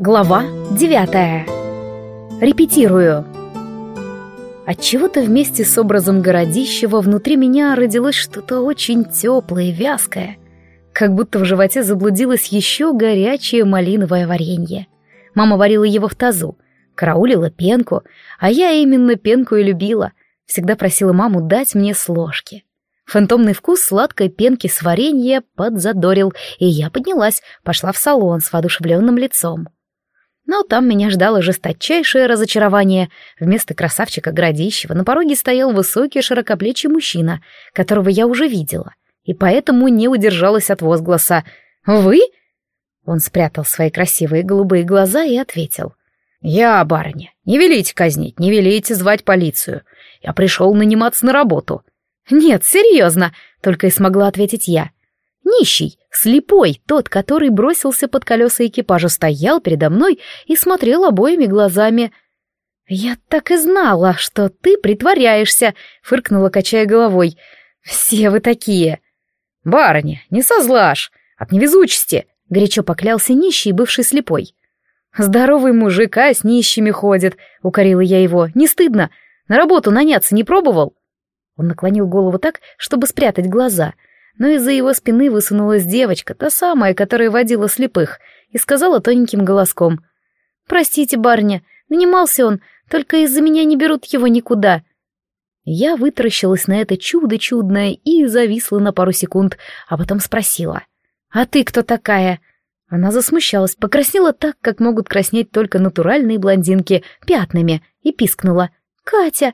Глава девятая. Репетирую. Отчего-то вместе с образом городищего внутри меня родилось что-то очень теплое и вязкое, как будто в животе заблудилось еще горячее малиновое варенье. Мама варила его в тазу, караулила пенку, а я именно пенку и любила, всегда просила маму дать мне с ложки. Фантомный вкус сладкой пенки с варенья подзадорил, и я поднялась, пошла в салон с воодушевленным лицом. Но там меня ждало жесточайшее разочарование. Вместо красавчика Градищева на пороге стоял высокий широкоплечий мужчина, которого я уже видела, и поэтому не удержалась от возгласа «Вы?» Он спрятал свои красивые голубые глаза и ответил. «Я, барыня, не велите казнить, не велите звать полицию. Я пришел наниматься на работу. «Нет, серьезно», — только и смогла ответить я. Нищий, слепой, тот, который бросился под колеса экипажа, стоял передо мной и смотрел обоими глазами. «Я так и знала, что ты притворяешься», — фыркнула, качая головой. «Все вы такие». «Барыня, не созлашь, от невезучести», — горячо поклялся нищий, бывший слепой. «Здоровый мужик, а с нищими ходит», — укорила я его. «Не стыдно? На работу наняться не пробовал?» Он наклонил голову так, чтобы спрятать глаза, но из-за его спины высунулась девочка, та самая, которая водила слепых, и сказала тоненьким голоском. «Простите, барыня, нанимался он, только из-за меня не берут его никуда». Я вытаращилась на это чудо чудное и зависла на пару секунд, а потом спросила. «А ты кто такая?» Она засмущалась, покраснела так, как могут краснеть только натуральные блондинки, пятнами, и пискнула. «Катя!»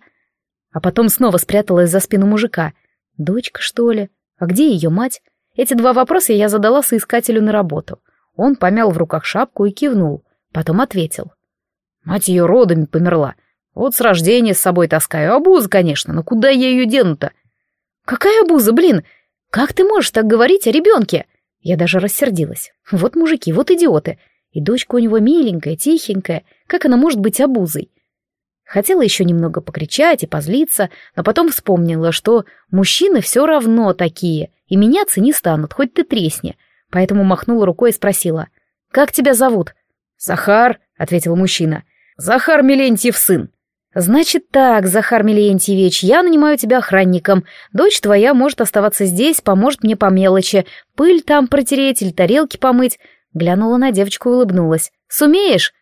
а потом снова спряталась за спину мужика. Дочка, что ли? А где ее мать? Эти два вопроса я задала соискателю на работу. Он помял в руках шапку и кивнул. Потом ответил. Мать ее родами померла. Вот с рождения с собой таскаю. Обуза, конечно, но куда я ее дену-то? Какая обуза, блин? Как ты можешь так говорить о ребенке? Я даже рассердилась. Вот мужики, вот идиоты. И дочка у него миленькая, тихенькая. Как она может быть обузой? Хотела еще немного покричать и позлиться, но потом вспомнила, что мужчины все равно такие, и меняться не станут, хоть ты тресни. Поэтому махнула рукой и спросила. «Как тебя зовут?» «Захар», — ответил мужчина. «Захар Милентьев сын». «Значит так, Захар Милентьевич, я нанимаю тебя охранником. Дочь твоя может оставаться здесь, поможет мне по мелочи. Пыль там протереть или тарелки помыть». Глянула на девочку и улыбнулась. «Сумеешь?»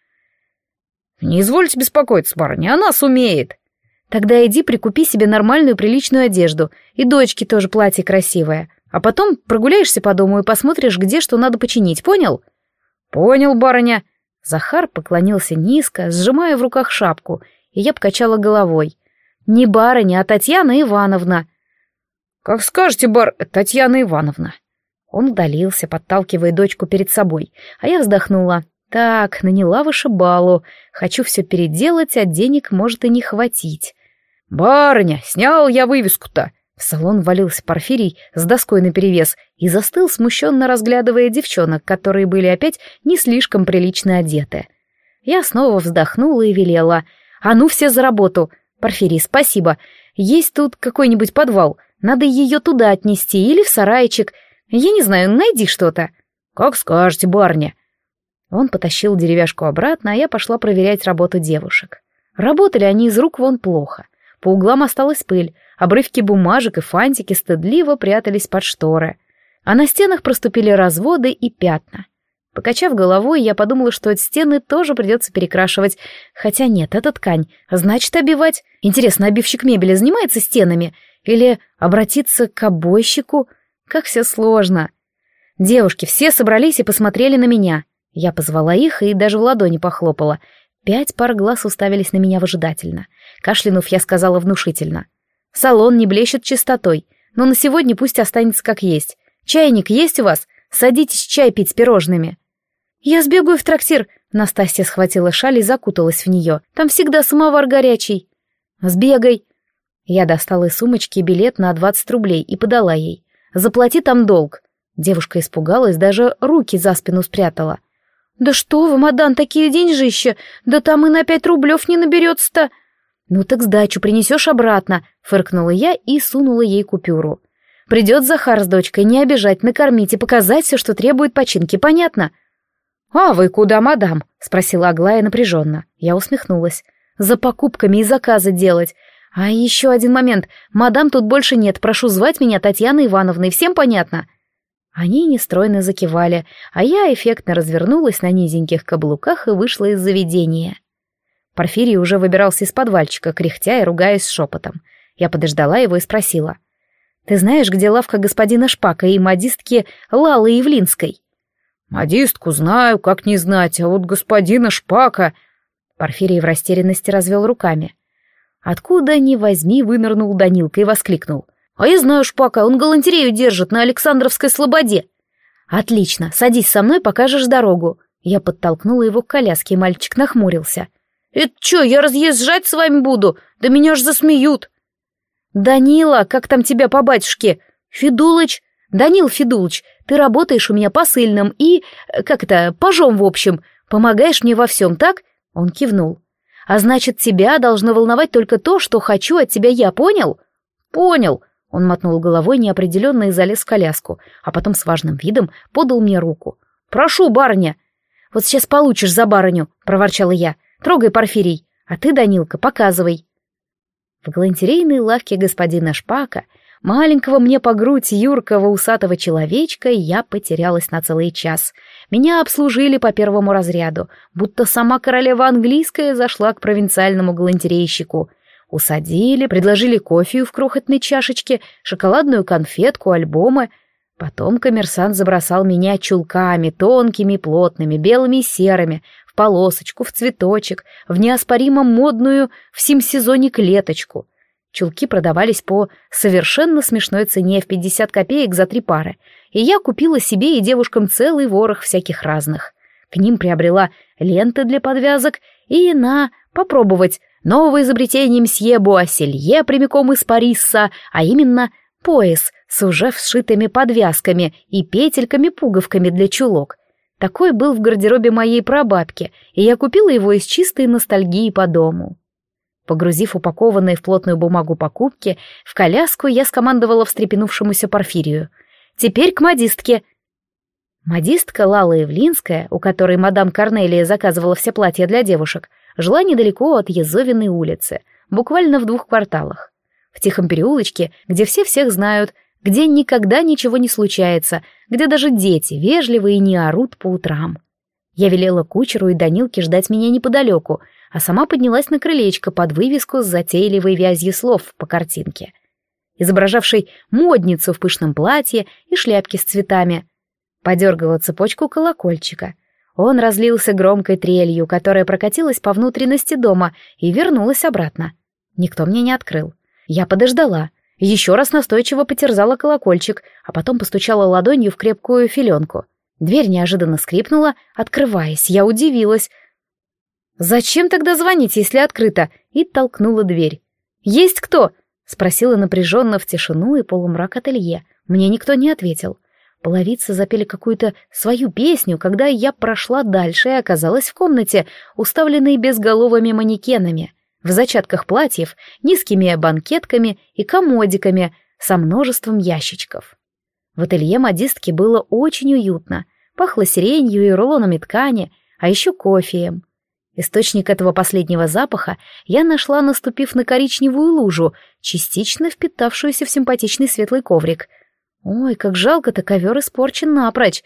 «Не извольте беспокоиться, барыня, она сумеет». «Тогда иди прикупи себе нормальную приличную одежду, и дочке тоже платье красивое. А потом прогуляешься по дому и посмотришь, где что надо починить, понял?» «Понял, барыня». Захар поклонился низко, сжимая в руках шапку, и я покачала головой. «Не барыня, а Татьяна Ивановна». «Как скажете, бар... Татьяна Ивановна». Он удалился, подталкивая дочку перед собой, а я вздохнула. Так, наняла вышибалу. Хочу все переделать, а денег может и не хватить. «Барыня, снял я вывеску-то!» В салон валился Порфирий с доской наперевес и застыл, смущенно разглядывая девчонок, которые были опять не слишком прилично одеты. Я снова вздохнула и велела. «А ну все за работу! Порфирий, спасибо! Есть тут какой-нибудь подвал. Надо ее туда отнести или в сарайчик. Я не знаю, найди что-то». «Как скажете, барыня!» Он потащил деревяшку обратно, а я пошла проверять работу девушек. Работали они из рук вон плохо. По углам осталась пыль, обрывки бумажек и фантики стыдливо прятались под шторы. А на стенах проступили разводы и пятна. Покачав головой, я подумала, что эти стены тоже придется перекрашивать. Хотя нет, это ткань, значит обивать. Интересно, обивщик мебели занимается стенами? Или обратиться к обойщику? Как все сложно. Девушки все собрались и посмотрели на меня. Я позвала их и даже в ладони похлопала. Пять пар глаз уставились на меня выжидательно. Кашлянув, я сказала внушительно. «Салон не блещет чистотой, но на сегодня пусть останется как есть. Чайник есть у вас? Садитесь чай пить с пирожными». «Я сбегаю в трактир», — Настасья схватила шаль и закуталась в нее. «Там всегда самовар горячий». «Сбегай». Я достала из сумочки билет на двадцать рублей и подала ей. «Заплати там долг». Девушка испугалась, даже руки за спину спрятала. «Да что вы, мадан, такие деньжища! Да там и на пять рублев не наберется-то!» «Ну так сдачу принесешь обратно», — фыркнула я и сунула ей купюру. «Придет Захар с дочкой, не обижать, накормить и показать все, что требует починки, понятно?» «А вы куда, мадам?» — спросила Аглая напряженно. Я усмехнулась. «За покупками и заказы делать. А еще один момент. Мадам тут больше нет. Прошу звать меня Татьяна Ивановной. Всем понятно?» Они нестройно закивали, а я эффектно развернулась на низеньких каблуках и вышла из заведения. Порфирий уже выбирался из подвальчика, кряхтя и ругаясь шепотом. Я подождала его и спросила. «Ты знаешь, где лавка господина Шпака и модистки Лалы Явлинской?» «Модистку знаю, как не знать, а вот господина Шпака...» Порфирий в растерянности развел руками. Откуда ни возьми, вынырнул Данилка и воскликнул. «А я знаю Шпака, он галантерею держит на Александровской слободе». «Отлично, садись со мной, покажешь дорогу». Я подтолкнула его к коляске, и мальчик нахмурился. «Это чё, я разъезжать с вами буду? Да меня ж засмеют!» «Данила, как там тебя по батюшке? Федулыч? Данил Федулыч, ты работаешь у меня посыльным и... как это, пажом в общем. Помогаешь мне во всем, так?» Он кивнул. «А значит, тебя должно волновать только то, что хочу от тебя я, понял?» «Понял!» Он мотнул головой неопределенно и залез в коляску, а потом с важным видом подал мне руку. «Прошу, барыня!» «Вот сейчас получишь за барыню!» — проворчала я. Трогай, Порфирий, а ты, Данилка, показывай. В галантерейной лавке господина Шпака, маленького мне по грудь юркого усатого человечка, я потерялась на целый час. Меня обслужили по первому разряду, будто сама королева английская зашла к провинциальному галантерейщику. Усадили, предложили кофе в крохотной чашечке, шоколадную конфетку, альбомы — Потом коммерсант забросал меня чулками, тонкими, плотными, белыми и серыми, в полосочку, в цветочек, в неоспоримо модную в сим-сезоне клеточку. Чулки продавались по совершенно смешной цене в 50 копеек за три пары, и я купила себе и девушкам целый ворох всяких разных. К ним приобрела ленты для подвязок и на попробовать новое изобретение мсье Буасселье прямиком из Париса, а именно пояс с уже вшитыми подвязками и петельками-пуговками для чулок — такой был в гардеробе моей прабабки, и я купила его из чистой ностальгии по дому. Погрузив упакованные в плотную бумагу покупки, в коляску я скомандовала встрепенувшемуся Порфирию. «Теперь к модистке!» Модистка Лала Евлинская, у которой мадам Корнелия заказывала все платья для девушек, жила недалеко от Езовиной улицы, буквально в двух кварталах. В тихом переулочке, где все всех знают, где никогда ничего не случается, где даже дети вежливые не орут по утрам. Я велела кучеру и Данилке ждать меня неподалеку, а сама поднялась на крылечко под вывеску с затейливой вязью слов по картинке, изображавшей модницу в пышном платье и шляпке с цветами. Подергала цепочку колокольчика. Он разлился громкой трелью, которая прокатилась по внутренности дома и вернулась обратно. Никто мне не открыл. Я подождала, еще раз настойчиво потерзала колокольчик, а потом постучала ладонью в крепкую филенку. Дверь неожиданно скрипнула, открываясь. Я удивилась. «Зачем тогда звонить, если открыто?» И толкнула дверь. «Есть кто?» — спросила напряженно в тишину и полумрак ателье. Мне никто не ответил. Половицы запели какую-то свою песню, когда я прошла дальше и оказалась в комнате, уставленной безголовыми манекенами — в зачатках платьев, низкими банкетками и комодиками со множеством ящичков. В ателье модистки было очень уютно, пахло сиренью и рулонами ткани, а еще кофеем. Источник этого последнего запаха я нашла, наступив на коричневую лужу, частично впитавшуюся в симпатичный светлый коврик. Ой, как жалко-то ковер испорчен напрочь.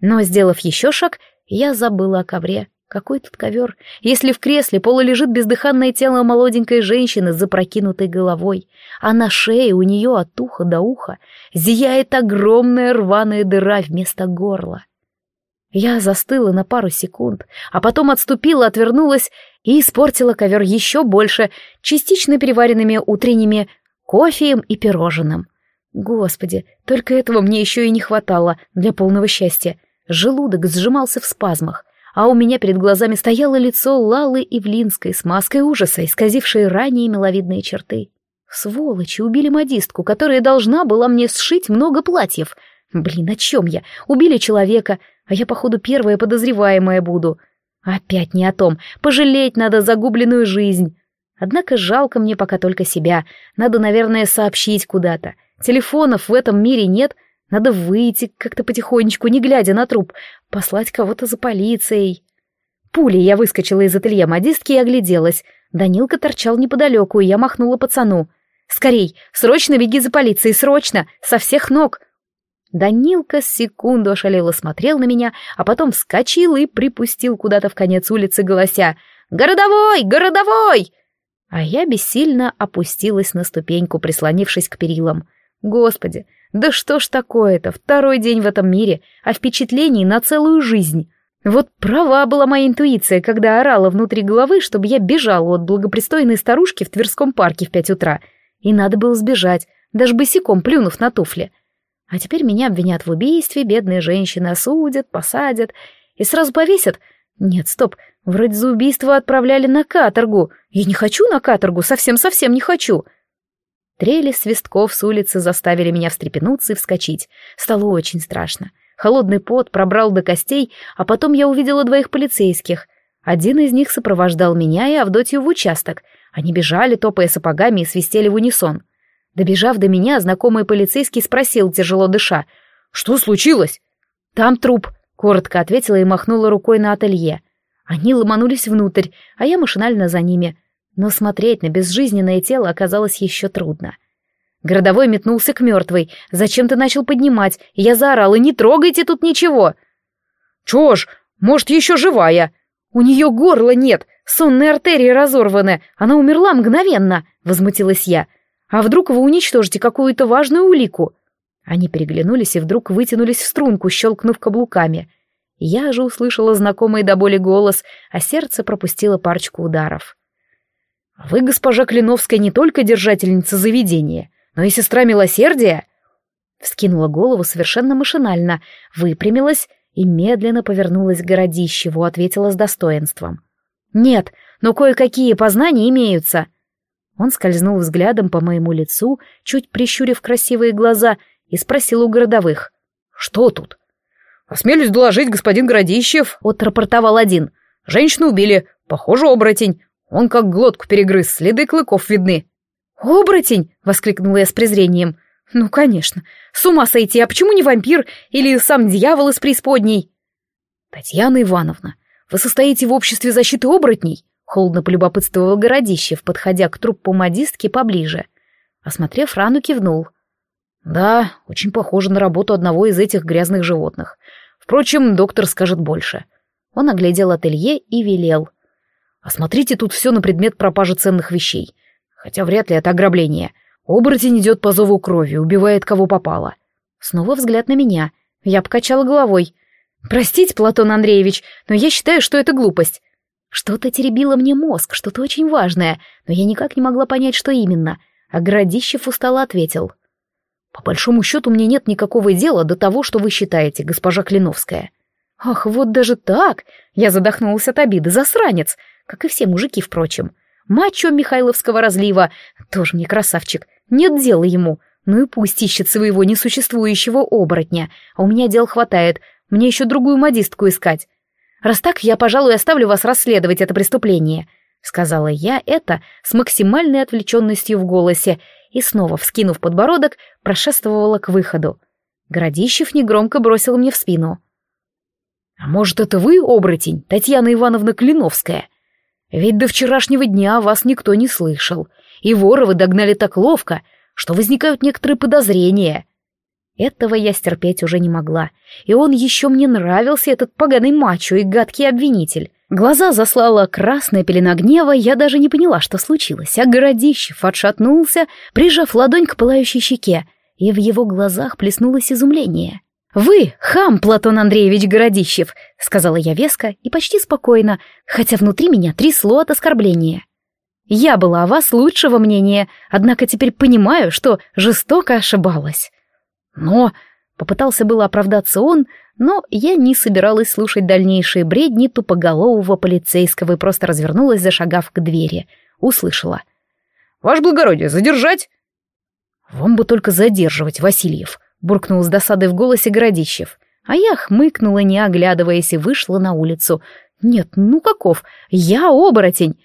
Но, сделав еще шаг, я забыла о ковре. Какой тут ковер? Если в кресле пола лежит бездыханное тело молоденькой женщины с запрокинутой головой, а на шее у нее от уха до уха зияет огромная рваная дыра вместо горла. Я застыла на пару секунд, а потом отступила, отвернулась и испортила ковер еще больше, частично переваренными утренними кофеем и пирожным. Господи, только этого мне еще и не хватало для полного счастья. Желудок сжимался в спазмах, а у меня перед глазами стояло лицо Лалы Ивлинской с маской ужаса, исказившей ранее миловидные черты. Сволочи, убили модистку, которая должна была мне сшить много платьев. Блин, о чем я? Убили человека, а я, походу, первая подозреваемая буду. Опять не о том. Пожалеть надо загубленную жизнь. Однако жалко мне пока только себя. Надо, наверное, сообщить куда-то. Телефонов в этом мире нет. Надо выйти как-то потихонечку, не глядя на труп, послать кого-то за полицией. Пулей я выскочила из ателье модистки и огляделась. Данилка торчал неподалеку, и я махнула пацану. «Скорей! Срочно беги за полицией! Срочно! Со всех ног!» Данилка секунду ошалело смотрел на меня, а потом вскочил и припустил куда-то в конец улицы, голося «Городовой! Городовой!» А я бессильно опустилась на ступеньку, прислонившись к перилам. Господи, да что ж такое-то, второй день в этом мире, а впечатлений на целую жизнь. Вот права была моя интуиция, когда орала внутри головы, чтобы я бежала от благопристойной старушки в Тверском парке в пять утра. И надо было сбежать, даже босиком плюнув на туфли. А теперь меня обвинят в убийстве, бедные женщины осудят, посадят и сразу повесят. Нет, стоп, вроде за убийство отправляли на каторгу. Я не хочу на каторгу, совсем-совсем не хочу. Трели свистков с улицы заставили меня встрепенуться и вскочить. Стало очень страшно. Холодный пот пробрал до костей, а потом я увидела двоих полицейских. Один из них сопровождал меня и Авдотью в участок. Они бежали, топая сапогами и свистели в унисон. Добежав до меня, знакомый полицейский спросил, тяжело дыша. «Что случилось?» «Там труп», — коротко ответила и махнула рукой на ателье. Они ломанулись внутрь, а я машинально за ними. Но смотреть на безжизненное тело оказалось еще трудно. Городовой метнулся к мертвой, зачем-то начал поднимать, я заорала «Не трогайте тут ничего!» «Чё ж, может, еще живая?» «У нее горла нет, сонные артерии разорваны, она умерла мгновенно», — возмутилась я. «А вдруг вы уничтожите какую-то важную улику?» Они переглянулись и вдруг вытянулись в струнку, щелкнув каблуками. Я же услышала знакомый до боли голос, а сердце пропустило парочку ударов. «Вы, госпожа Клиновская, не только держательница заведения, но и сестра милосердия?» Вскинула голову совершенно машинально, выпрямилась и медленно повернулась к городищеву, ответила с достоинством. «Нет, но кое-какие познания имеются». Он скользнул взглядом по моему лицу, чуть прищурив красивые глаза, и спросил у городовых. «Что тут?» «Осмелюсь доложить, господин Городищев», — отрапортовал один. «Женщину убили. Похоже, оборотень. Он как глотку перегрыз, следы клыков видны. «Оборотень!» — воскликнула я с презрением. «Ну, конечно. С ума сойти, а почему не вампир или сам дьявол из преисподней?» «Татьяна Ивановна, вы состоите в обществе защиты оборотней?» — холодно полюбопытствовал Городищев, подходя к трупу модистки поближе. Осмотрев рану, кивнул. «Да, очень похоже на работу одного из этих грязных животных. Впрочем, доктор скажет больше». Он оглядел ателье и велел. Осмотрите тут все на предмет пропажи ценных вещей. Хотя вряд ли это ограбление. Оборотень идет по зову крови, убивает кого попало. Снова взгляд на меня. Я покачала головой. Простите, Платон Андреевич, но я считаю, что это глупость. Что-то теребило мне мозг, что-то очень важное, но я никак не могла понять, что именно. А Городищев устало ответил. «По большому счету мне нет никакого дела до того, что вы считаете, госпожа Клиновская». «Ах, вот даже так!» Я задохнулась от обиды. «Засранец! Как и все мужики, впрочем. Мачо Михайловского разлива, тоже мне красавчик, нет дела ему. Ну и пусть ищет своего несуществующего оборотня, а у меня дел хватает, мне еще другую модистку искать. Раз так, я, пожалуй, оставлю вас расследовать это преступление», — сказала я это с максимальной отвлеченностью в голосе и снова, вскинув подбородок, прошествовала к выходу. Городищев негромко бросил мне в спину. «А может, это вы, оборотень, Татьяна Ивановна Клиновская?» Ведь до вчерашнего дня вас никто не слышал, и воровы догнали так ловко, что возникают некоторые подозрения. Этого я стерпеть уже не могла, и он еще мне нравился, этот поганый мачо и гадкий обвинитель. Глаза заслала красная пелена гнева, я даже не поняла, что случилось, а Городищев отшатнулся, прижав ладонь к пылающей щеке, и в его глазах плеснулось изумление. «Вы, хам, Платон Андреевич Городищев», — сказала я веско и почти спокойно, хотя внутри меня трясло от оскорбления. «Я была о вас лучшего мнения, однако теперь понимаю, что жестоко ошибалась». «Но...» — попытался было оправдаться он, но я не собиралась слушать дальнейшие бредни тупоголового полицейского и просто развернулась, зашагав к двери. Услышала. «Ваше благородие, задержать?» «Вам бы только задерживать, Васильев», буркнул с досадой в голосе Городищев. А я хмыкнула, не оглядываясь, и вышла на улицу. Нет, ну каков? Я оборотень.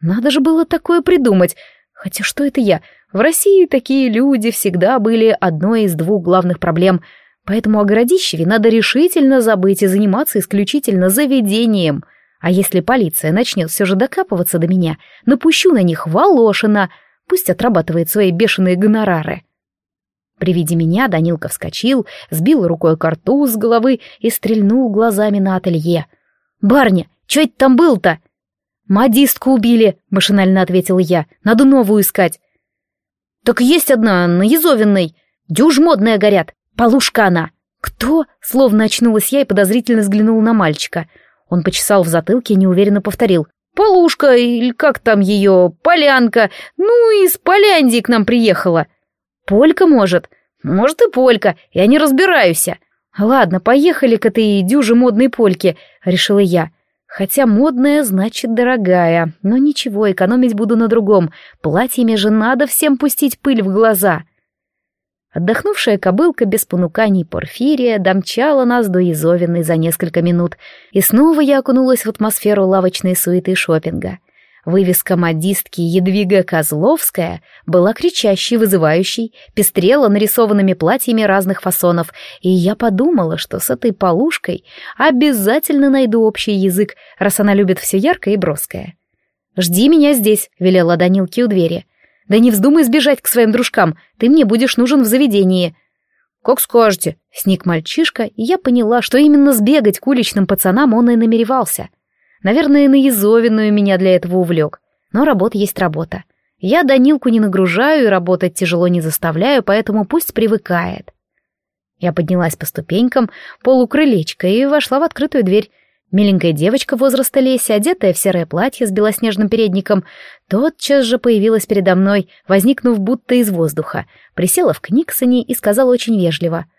Надо же было такое придумать. Хотя что это я? В России такие люди всегда были одной из двух главных проблем. Поэтому о Городищеве надо решительно забыть и заниматься исключительно заведением. А если полиция начнет все же докапываться до меня, напущу на них Волошина, пусть отрабатывает свои бешеные гонорары. При виде меня Данилка вскочил, сбил рукой карту с головы и стрельнул глазами на ателье. «Барня, что это там был-то?» «Модистку убили», — машинально ответил я. «Надо новую искать». «Так есть одна, на Язовинной. Дюж модная горят. Полушка она». «Кто?» — словно очнулась я и подозрительно взглянула на мальчика. Он почесал в затылке и неуверенно повторил. «Полушка, или как там ее, полянка, ну, из Поляндии к нам приехала». «Полька, может?» «Может, и полька, я не разбираюсь». «Ладно, поехали к этой дюже модной польке», — решила я. Хотя модная значит дорогая, но ничего, экономить буду на другом. Платьями же надо всем пустить пыль в глаза. Отдохнувшая кобылка без понуканий Порфирия домчала нас до Изовиной за несколько минут, и снова я окунулась в атмосферу лавочной суеты шопинга — Вывеска модистки Едвига Козловская была кричащей, вызывающей, пестрела нарисованными платьями разных фасонов, и я подумала, что с этой полушкой обязательно найду общий язык, раз она любит все яркое и броское. «Жди меня здесь», — велела Данилке у двери. «Да не вздумай сбежать к своим дружкам, ты мне будешь нужен в заведении». «Как скажете», — сник мальчишка, и я поняла, что именно сбегать к уличным пацанам он и намеревался — Наверное, на Езовиную меня для этого увлек. Но работа есть работа. Я Данилку не нагружаю и работать тяжело не заставляю, поэтому пусть привыкает. Я поднялась по ступенькам, полукрылечко, и вошла в открытую дверь. Миленькая девочка возраста Леси, одетая в серое платье с белоснежным передником, тотчас же появилась передо мной, возникнув будто из воздуха, присела в книгсоне и сказала очень вежливо —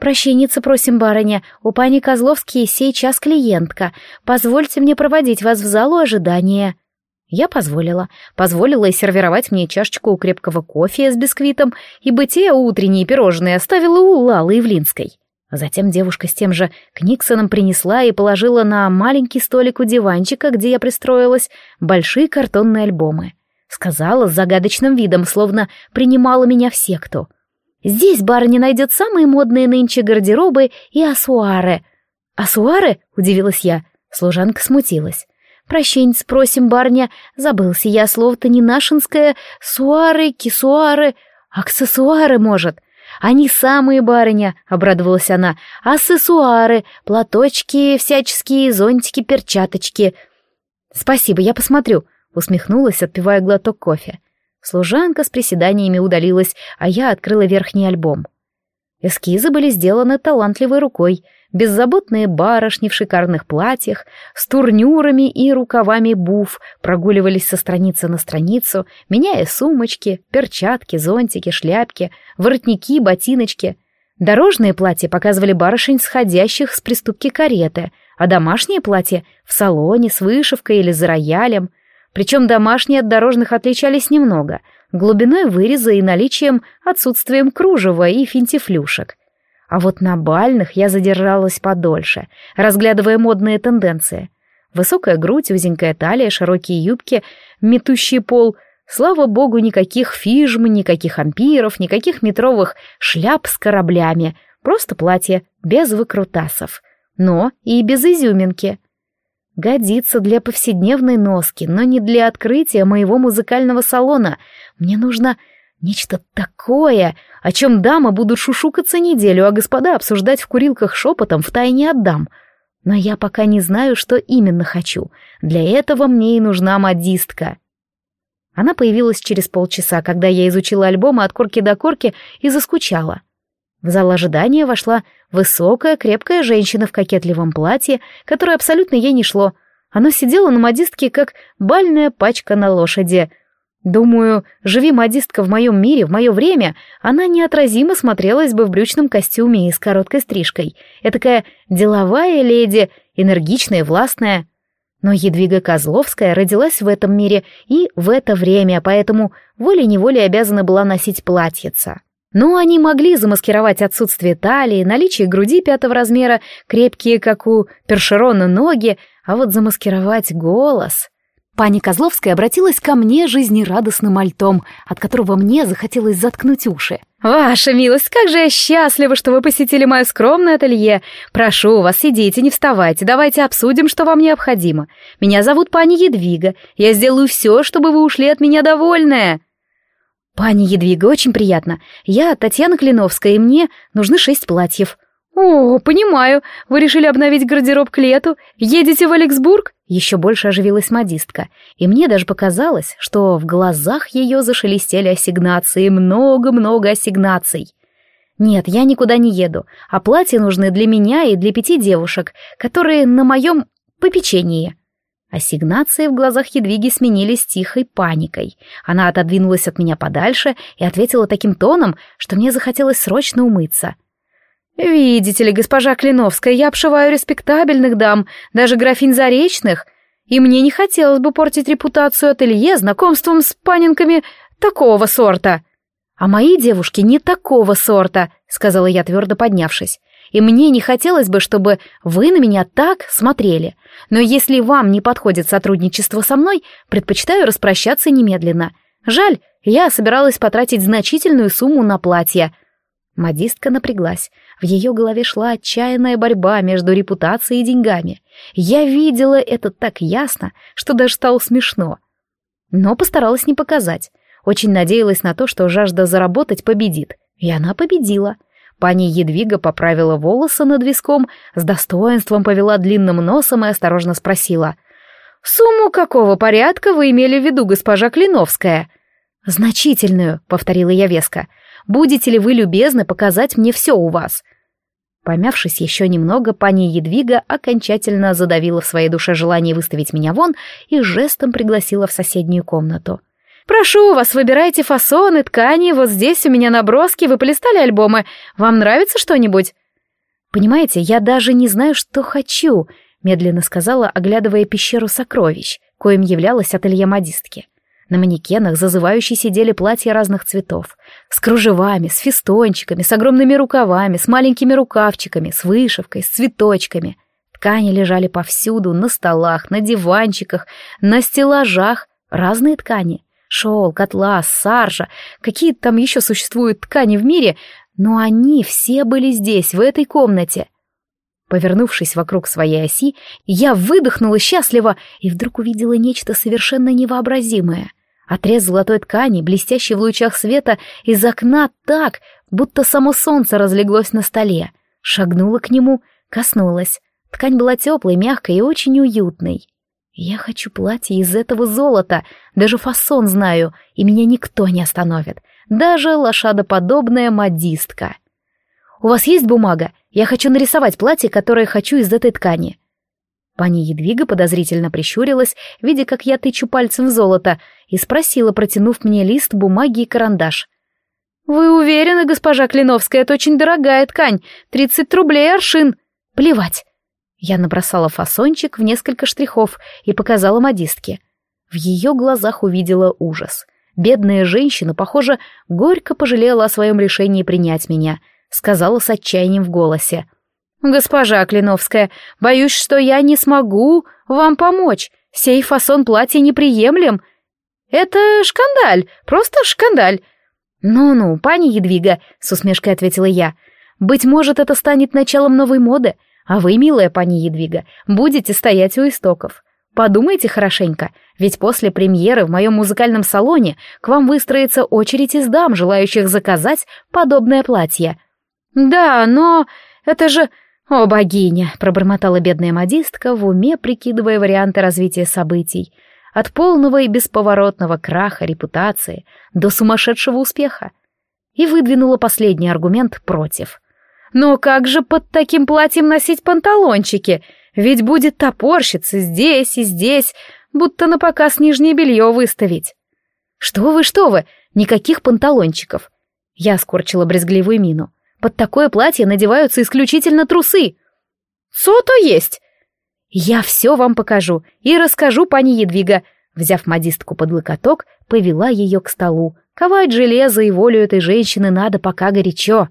«Прощенница просим, барыня, у пани Козловские сей час клиентка. Позвольте мне проводить вас в залу ожидания». Я позволила. Позволила и сервировать мне чашечку крепкого кофе с бисквитом, ибо те утренние пирожные оставила у Лалы Ивлинской. Затем девушка с тем же Книксоном принесла и положила на маленький столик у диванчика, где я пристроилась, большие картонные альбомы. Сказала с загадочным видом, словно принимала меня в секту — Здесь барыня найдет самые модные нынче гардеробы и асуары. Асуары? Удивилась я. Служанка смутилась. Прощенец, просим, барыня, забылся я слово-то не нашинское, суары, кисуары, аксессуары, может. Они самые, барыня, обрадовалась она, аксессуары, платочки всяческие, зонтики, перчаточки. Спасибо, я посмотрю, усмехнулась, отпивая глоток кофе. Служанка с приседаниями удалилась, а я открыла верхний альбом. Эскизы были сделаны талантливой рукой, беззаботные барышни в шикарных платьях, с турнюрами и рукавами буф прогуливались со страницы на страницу, меняя сумочки, перчатки, зонтики, шляпки, воротники, ботиночки. Дорожные платья показывали барышень, сходящих с приступки кареты, а домашние платья — в салоне, с вышивкой или за роялем — причем домашние от дорожных отличались немного, глубиной выреза и наличием, отсутствием кружева и финтифлюшек. А вот на бальных я задержалась подольше, разглядывая модные тенденции. Высокая грудь, узенькая талия, широкие юбки, метущий пол. Слава богу, никаких фижм, никаких ампиров, никаких метровых шляп с кораблями. Просто платье, без выкрутасов. Но и без изюминки. Годится для повседневной носки, но не для открытия моего музыкального салона. Мне нужно нечто такое, о чем дамы будут шушукаться неделю, а господа обсуждать в курилках шепотом втайне отдам. Но я пока не знаю, что именно хочу. Для этого мне и нужна модистка. Она появилась через полчаса, когда я изучила альбомы от корки до корки и заскучала. В зал ожидания вошла высокая, крепкая женщина в кокетливом платье, которое абсолютно ей не шло. Оно сидело на модистке, как бальная пачка на лошади. Думаю, живи модистка в моем мире, в мое время, она неотразимо смотрелась бы в брючном костюме и с короткой стрижкой. Этакая деловая леди, энергичная, властная. Но Едвига Козловская родилась в этом мире и в это время, поэтому волей-неволей обязана была носить платьица. Но они могли замаскировать отсутствие талии, наличие груди пятого размера, крепкие, как у першерона, ноги, а вот замаскировать голос... Пани Козловская обратилась ко мне жизнерадостным альтом, от которого мне захотелось заткнуть уши. «Ваша милость, как же я счастлива, что вы посетили мое скромное ателье. Прошу вас, сидите, не вставайте, давайте обсудим, что вам необходимо. Меня зовут пани Едвига, я сделаю все, чтобы вы ушли от меня довольная». «Пани Едвига, очень приятно. Я Татьяна Клиновская, и мне нужны шесть платьев». «О, понимаю. Вы решили обновить гардероб к лету? Едете в Алексбург?» Еще больше оживилась модистка, и мне даже показалось, что в глазах ее зашелестели ассигнации, много-много ассигнаций. «Нет, я никуда не еду, а платья нужны для меня и для пяти девушек, которые на моем попечении». Ассигнации в глазах Едвиги сменились тихой паникой. Она отодвинулась от меня подальше и ответила таким тоном, что мне захотелось срочно умыться — «Видите ли, госпожа Клиновская, я обшиваю респектабельных дам, даже графинь Заречных, и мне не хотелось бы портить репутацию ателье знакомством с панинками такого сорта». «А мои девушки не такого сорта», — сказала я твердо поднявшись. «И мне не хотелось бы, чтобы вы на меня так смотрели. Но если вам не подходит сотрудничество со мной, предпочитаю распрощаться немедленно. Жаль, я собиралась потратить значительную сумму на платье». Модистка напряглась. В ее голове шла отчаянная борьба между репутацией и деньгами. Я видела это так ясно, что даже стало смешно. Но постаралась не показать. Очень надеялась на то, что жажда заработать победит. И она победила. Пани Едвига поправила волосы над виском, с достоинством повела длинным носом и осторожно спросила. «Сумму какого порядка вы имели в виду, госпожа Клиновская?» «Значительную», — повторила я веско. Будете ли вы любезны показать мне все у вас?» Помявшись еще немного, пани Едвига окончательно задавила в своей душе желание выставить меня вон и жестом пригласила в соседнюю комнату. «Прошу вас, выбирайте фасоны, ткани, вот здесь у меня наброски, вы полистали альбомы. Вам нравится что-нибудь?» «Понимаете, я даже не знаю, что хочу», — медленно сказала, оглядывая пещеру сокровищ, коим являлась ателье модистки. На манекенах зазывающе сидели платья разных цветов. С кружевами, с фестончиками, с огромными рукавами, с маленькими рукавчиками, с вышивкой, с цветочками. Ткани лежали повсюду, на столах, на диванчиках, на стеллажах. Разные ткани. Шелк, атлас, саржа. Какие там еще существуют ткани в мире, но они все были здесь, в этой комнате. Повернувшись вокруг своей оси, я выдохнула счастливо и вдруг увидела нечто совершенно невообразимое — Отрез золотой ткани, блестящий в лучах света, из окна так, будто само солнце разлеглось на столе. Шагнула к нему, коснулась. Ткань была теплой, мягкой и очень уютной. Я хочу платье из этого золота, даже фасон знаю, и меня никто не остановит. Даже лошадоподобная модистка. «У вас есть бумага? Я хочу нарисовать платье, которое хочу из этой ткани». Пани Едвига подозрительно прищурилась, видя, как я тычу пальцем в золото, и спросила, протянув мне лист бумаги и карандаш. «Вы уверены, госпожа Клиновская, это очень дорогая ткань, тридцать рублей аршин?» «Плевать». Я набросала фасончик в несколько штрихов и показала модистке. В ее глазах увидела ужас. Бедная женщина, похоже, горько пожалела о своем решении принять меня, сказала с отчаянием в голосе. — «Госпожа Клиновская, боюсь, что я не смогу вам помочь. Сей фасон платья неприемлем. Это шкандаль, просто шкандаль». «Ну-ну, пани Едвига», — с усмешкой ответила я, — «быть может, это станет началом новой моды, а вы, милая пани Едвига, будете стоять у истоков. Подумайте хорошенько, ведь после премьеры в моем музыкальном салоне к вам выстроится очередь из дам, желающих заказать подобное платье». «Да, но это же...» «О, богиня!» — пробормотала бедная модистка, в уме прикидывая варианты развития событий. От полного и бесповоротного краха репутации до сумасшедшего успеха. И выдвинула последний аргумент против. «Но как же под таким платьем носить панталончики? Ведь будет топорщиться здесь и здесь, будто на показ нижнее белье выставить». «Что вы, что вы! Никаких панталончиков!» Я скорчила брезгливую мину. Под такое платье надеваются исключительно трусы. Со-то есть. Я все вам покажу и расскажу пани Едвига. Взяв модистку под локоток, повела ее к столу. Ковать железо и волю этой женщины надо пока горячо.